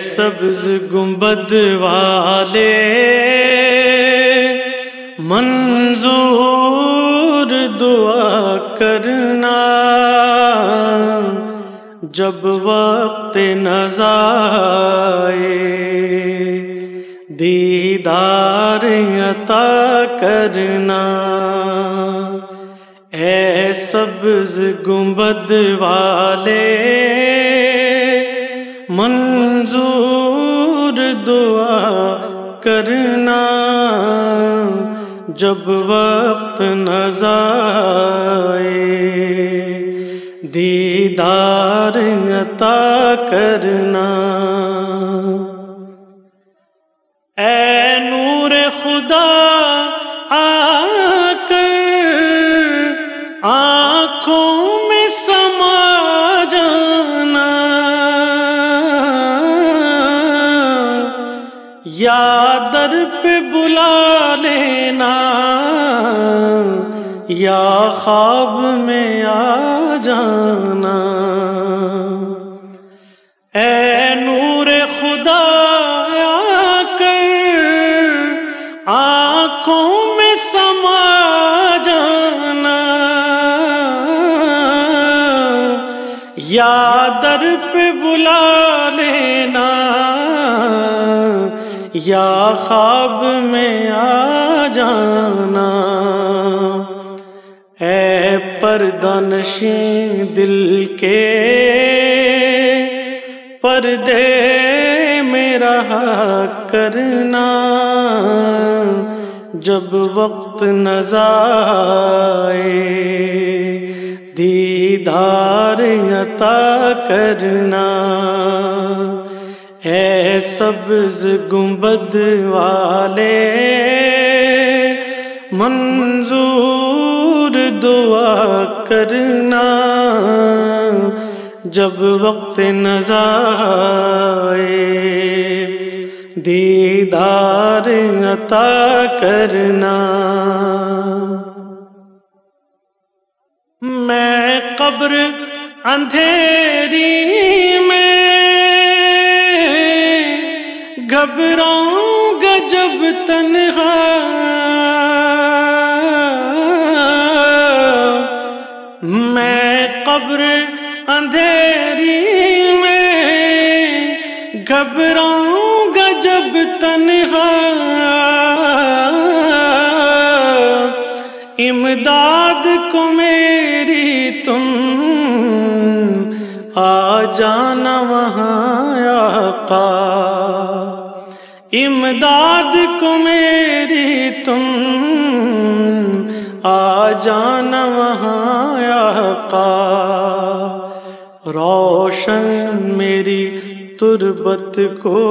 سبز گنبد والے منظور دعا کرنا جب وقت نظائے دیدار عطا کرنا اے سبز گنبد والے منظور دعا کرنا جب وقت نظائے دیدار عطا کرنا۔ اے نور خدا، آ کر آنکھوں میں سما یا در پہ بلا لینا، یا خواب میں آ جانا۔ اے نور خدا، آ کر آنکھوں میں سما جانا۔ یا در پہ بلا لینا۔ یا خواب میں آ جانا۔ اے پردنشی دل کے پردے میں رہا کرنا۔ جب وقت نظائے دیدار عطا کرنا۔ اے سبز گنبد والے، منظور دعا کرنا۔ جب وقت نظائے دیدار عطا کرنا۔ میں قبر اندھیری گھبراؤں گا جب تنہا۔ میں قبر اندھیری میں گھبراؤں گا جب تنہا۔ امداد کو میری تم آ جانا وہاں آقا امداد کو میری تم آ جانا وہاں آقا روشن میری تربت کو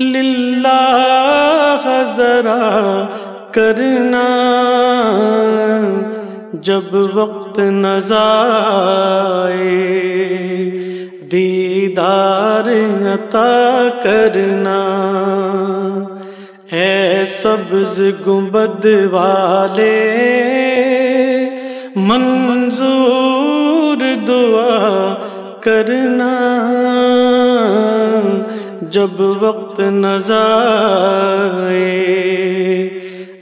للہ ذرا کرنا جب وقت نظائے دیدار عطا کرنا۔ اے سبز گنبد والے، منظور دعا کرنا۔ جب وقت نظائے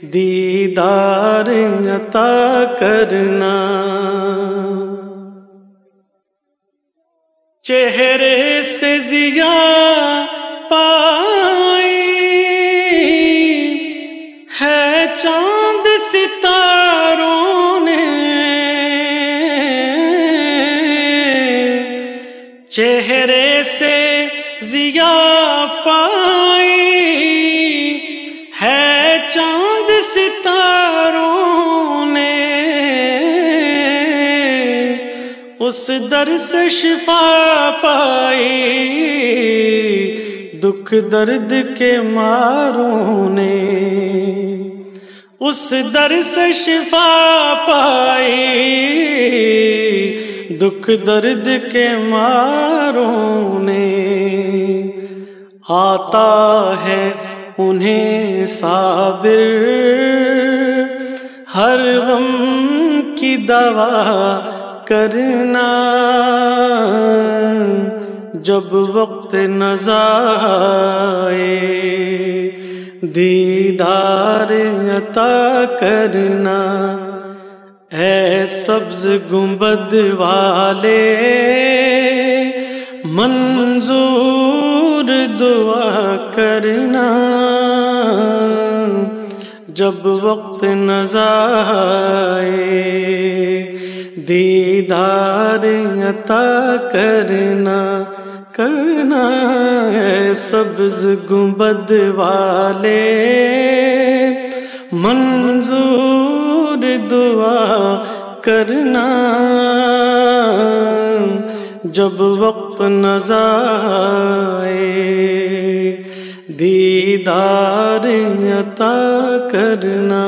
دیدار عطا کرنا۔ چہرے سے زیا پائی ہے چاند ستاروں نے۔ چہرے سے زیا پائی ہے چاند اس در سے شفا پائی۔ دکھ درد کے ماروں نے اس در سے شفا پائی۔ دکھ درد کے ماروں نے آتا ہے انہیں صابر۔ ہر غم کی دوا کرنا۔ جب وقت نظائے دیدار عطا کرنا۔ اے سبز گنبد والے، منظور دعا کرنا۔ جب وقت نظائے دیدار عطا کرنا کرنا ہے سبز گنبد والے۔ منظور دعا کرنا۔ جب وقت نظائے دیدار عطا کرنا۔